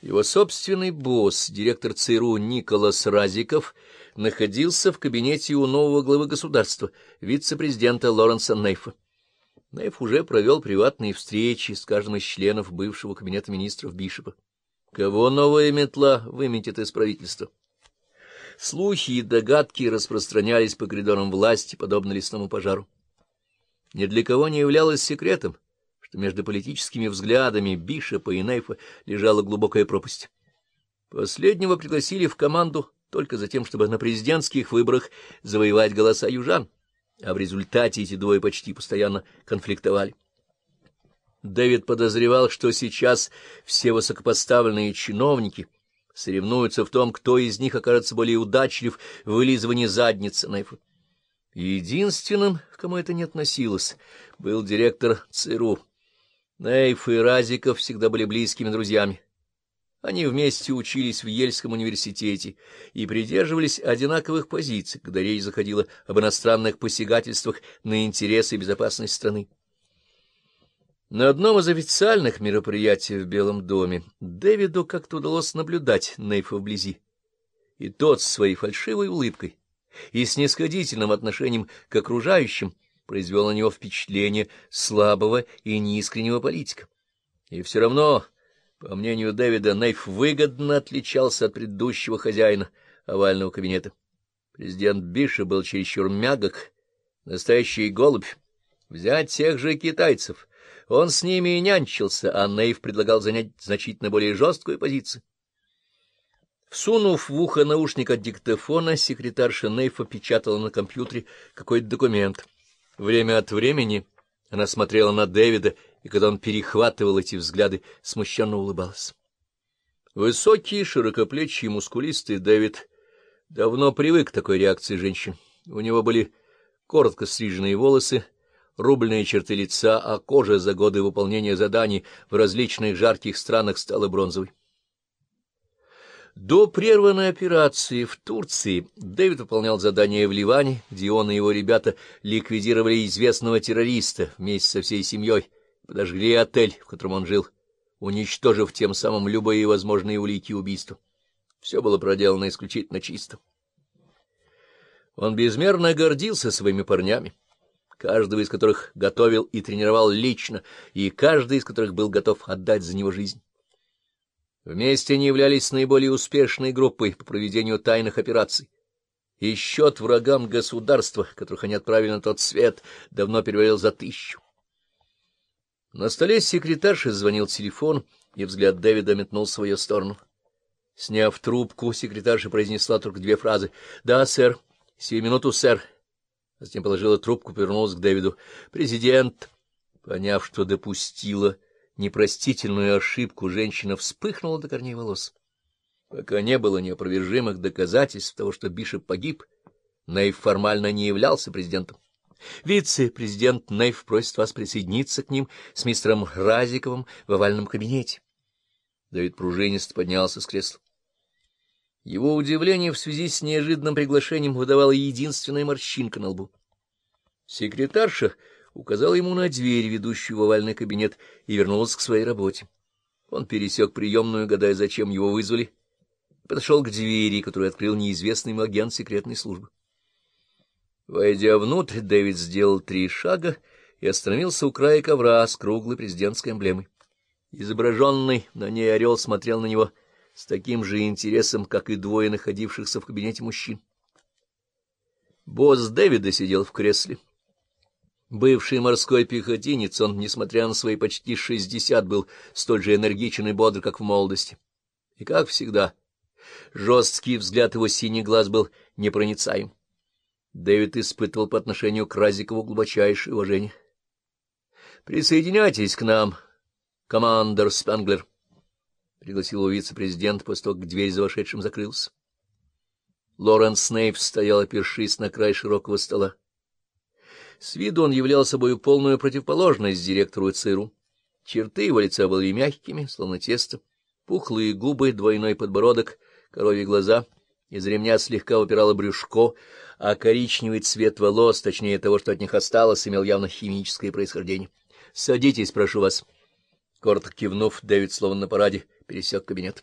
Его собственный босс, директор ЦРУ Николас Разиков, находился в кабинете у нового главы государства, вице-президента Лоренса Нейфа. Нейф уже провел приватные встречи с каждым из членов бывшего кабинета министров Бишопа. Кого новая метла выметит из правительства? Слухи и догадки распространялись по коридорам власти, подобно лесному пожару. Ни для кого не являлось секретом, что между политическими взглядами Бишопа и Нейфа лежала глубокая пропасть. Последнего пригласили в команду только за тем, чтобы на президентских выборах завоевать голоса южан, а в результате эти двое почти постоянно конфликтовали. Дэвид подозревал, что сейчас все высокопоставленные чиновники соревнуются в том, кто из них окажется более удачлив в вылизывании задницы Нейфа. Единственным, кому это не относилось, был директор ЦРУ. Нейф и Разиков всегда были близкими друзьями. Они вместе учились в Ельском университете и придерживались одинаковых позиций, когда речь заходила об иностранных посягательствах на интересы и безопасность страны. На одном из официальных мероприятий в Белом доме Дэвиду как-то удалось наблюдать Нейфа вблизи. И тот с своей фальшивой улыбкой и снисходительным отношением к окружающим произвел на него впечатление слабого и неискреннего политика. И все равно, по мнению Дэвида, Нейф выгодно отличался от предыдущего хозяина овального кабинета. Президент Биша был чересчур мягок, настоящий голубь. Взять тех же китайцев. Он с ними и нянчился, а Нейв предлагал занять значительно более жесткую позицию. Всунув в ухо наушник от диктофона, секретарша Нейфа печатала на компьютере какой-то документ. Время от времени она смотрела на Дэвида, и когда он перехватывал эти взгляды, смущенно улыбалась. Высокий, широкоплечий, мускулистый Дэвид давно привык к такой реакции женщин. У него были коротко стриженные волосы, рубленые черты лица, а кожа за годы выполнения заданий в различных жарких странах стала бронзовой. До прерванной операции в Турции Дэвид выполнял задание в Ливане, где он и его ребята ликвидировали известного террориста вместе со всей семьей, подожгли отель, в котором он жил, уничтожив тем самым любые возможные улики убийства. Все было проделано исключительно чисто. Он безмерно гордился своими парнями, каждого из которых готовил и тренировал лично, и каждый из которых был готов отдать за него жизнь. Вместе они являлись наиболее успешной группой по проведению тайных операций. И счет врагам государства, которых они отправили на тот свет, давно перевалил за тысячу. На столе секретарши звонил телефон, и взгляд Дэвида метнул в свою сторону. Сняв трубку, секретарша произнесла только две фразы. — Да, сэр. — Сию минуту, сэр. Затем положила трубку, повернулась к Дэвиду. — Президент, поняв, что допустила непростительную ошибку женщина вспыхнула до корней волос. Пока не было неопровержимых доказательств того, что Бишоп погиб, Нейв формально не являлся президентом. Вице-президент Нейв просит вас присоединиться к ним с мистером Разиковым в овальном кабинете. Давид пружинисто поднялся с кресла. Его удивление в связи с неожиданным приглашением выдавала единственная морщинка на лбу. Секретарша указал ему на дверь, ведущую в овальный кабинет, и вернулся к своей работе. Он пересек приемную, гадая, зачем его вызвали, подошел к двери, которую открыл неизвестный ему агент секретной службы. Войдя внутрь, Дэвид сделал три шага и остановился у края ковра с круглой президентской эмблемой. Изображенный на ней орел смотрел на него с таким же интересом, как и двое находившихся в кабинете мужчин. Босс Дэвида сидел в кресле. Бывший морской пехотинец, он, несмотря на свои почти шестьдесят, был столь же энергичен и бодр, как в молодости. И, как всегда, жесткий взгляд его синий глаз был непроницаем. Дэвид испытывал по отношению к Разикову глубочайшее уважение. — Присоединяйтесь к нам, командор Спенглер, — пригласил его вице-президент, после того, как дверь за вошедшим закрылась. Лоренс Снейп стоял, опершись на край широкого стола. С виду он являл собой полную противоположность директору ЦРУ. Черты его лица были мягкими, словно тесто, пухлые губы, двойной подбородок, коровьи глаза, из ремня слегка упирало брюшко, а коричневый цвет волос, точнее того, что от них осталось, имел явно химическое происхождение. — Садитесь, прошу вас. Коротко кивнув, Дэвид, словно на параде, пересек кабинет.